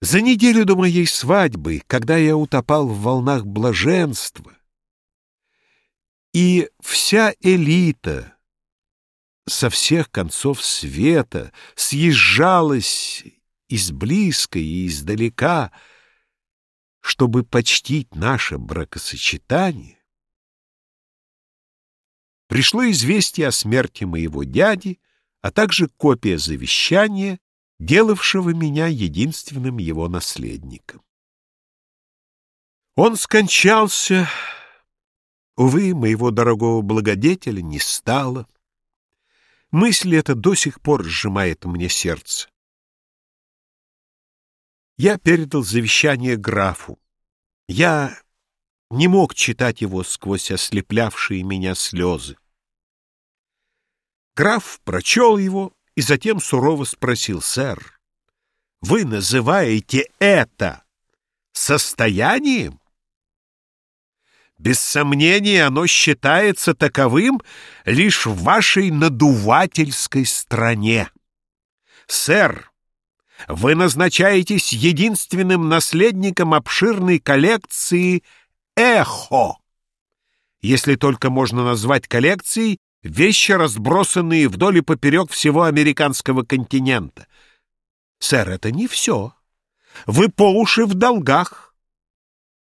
За неделю до моей свадьбы, когда я утопал в волнах блаженства, и вся элита со всех концов света съезжалась из близко и издалека, чтобы почтить наше бракосочетание, пришло известие о смерти моего дяди, а также копия завещания, делавшего меня единственным его наследником. Он скончался, увы, моего дорогого благодетеля не стало. Мысль эта до сих пор сжимает мне сердце. Я передал завещание графу. Я не мог читать его сквозь ослеплявшие меня слезы. Граф прочел его и затем сурово спросил, «Сэр, вы называете это состоянием?» Без сомнения, оно считается таковым лишь в вашей надувательской стране. Сэр, вы назначаетесь единственным наследником обширной коллекции «Эхо», если только можно назвать коллекцией вещи, разбросанные вдоль и поперек всего американского континента. Сэр, это не все. Вы по уши в долгах.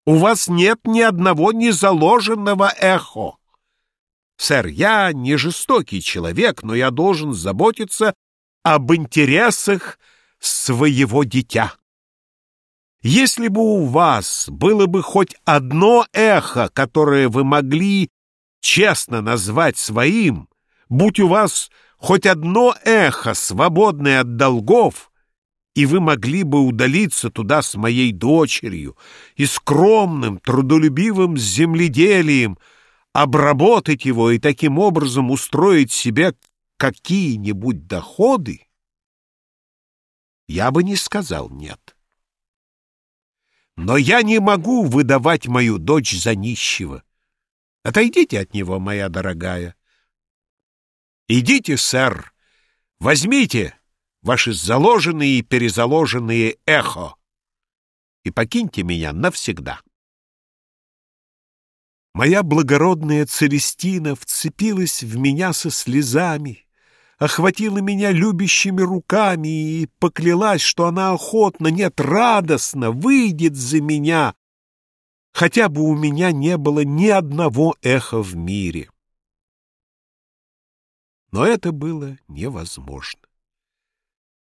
У вас нет ни одного незаложенного эхо. Сэр, я не жестокий человек, но я должен заботиться об интересах своего дитя. Если бы у вас было бы хоть одно эхо, которое вы могли честно назвать своим, будь у вас хоть одно эхо, свободное от долгов, и вы могли бы удалиться туда с моей дочерью и скромным, трудолюбивым земледелием, обработать его и таким образом устроить себе какие-нибудь доходы, я бы не сказал «нет». Но я не могу выдавать мою дочь за нищего. Отойдите от него, моя дорогая. Идите, сэр, возьмите ваши заложенные и перезаложенные эхо и покиньте меня навсегда. Моя благородная Целестина вцепилась в меня со слезами, охватила меня любящими руками и поклялась, что она охотно, нет, радостно выйдет за меня, хотя бы у меня не было ни одного эха в мире. Но это было невозможно.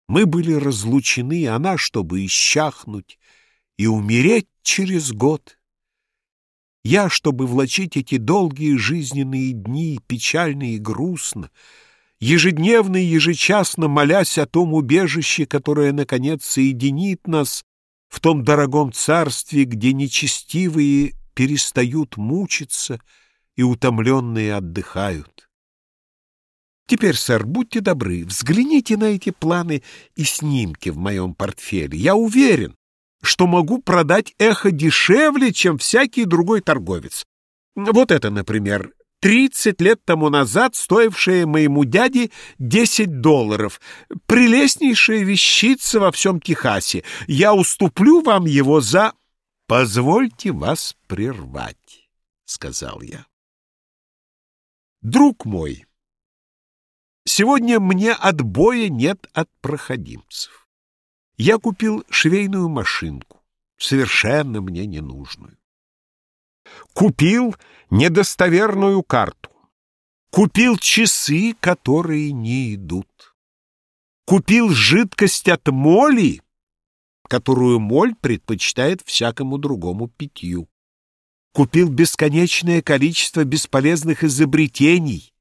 Мы были разлучены, она, чтобы исчахнуть и умереть через год. Я, чтобы влачить эти долгие жизненные дни, печально и грустно, ежедневно и ежечасно молясь о том убежище, которое, наконец, соединит нас в том дорогом царстве, где нечестивые перестают мучиться и утомленные отдыхают. Теперь, сэр, будьте добры, взгляните на эти планы и снимки в моем портфеле. Я уверен, что могу продать эхо дешевле, чем всякий другой торговец. Вот это, например, Тридцать лет тому назад стоившая моему дяде десять долларов. Прелестнейшая вещица во всем Техасе. Я уступлю вам его за... — Позвольте вас прервать, — сказал я. Друг мой, сегодня мне отбоя нет от проходимцев. Я купил швейную машинку, совершенно мне ненужную. Купил недостоверную карту. Купил часы, которые не идут. Купил жидкость от моли, которую моль предпочитает всякому другому питью. Купил бесконечное количество бесполезных изобретений.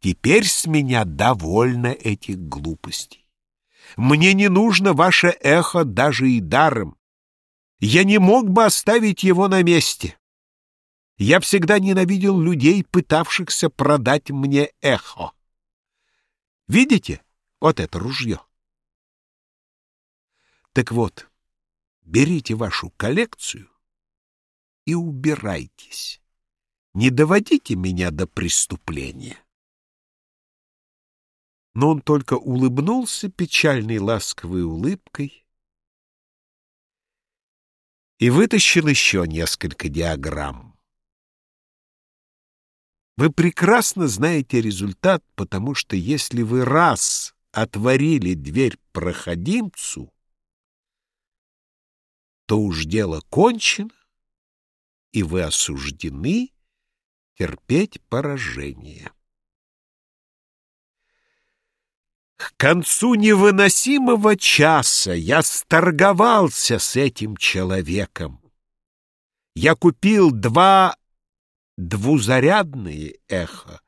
Теперь с меня довольно этих глупостей. Мне не нужно ваше эхо даже и даром. Я не мог бы оставить его на месте. Я всегда ненавидел людей, пытавшихся продать мне эхо. Видите, вот это ружье. Так вот, берите вашу коллекцию и убирайтесь. Не доводите меня до преступления. Но он только улыбнулся печальной ласковой улыбкой и вытащил еще несколько диаграмм. Вы прекрасно знаете результат, потому что если вы раз отворили дверь проходимцу, то уж дело кончено, и вы осуждены терпеть поражение. К концу невыносимого часа я сторговался с этим человеком. Я купил два двузарядные эхо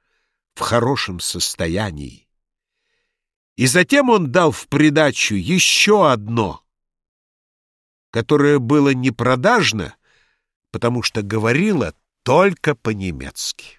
в хорошем состоянии. И затем он дал в придачу еще одно, которое было не продажно, потому что говорило только по-немецки.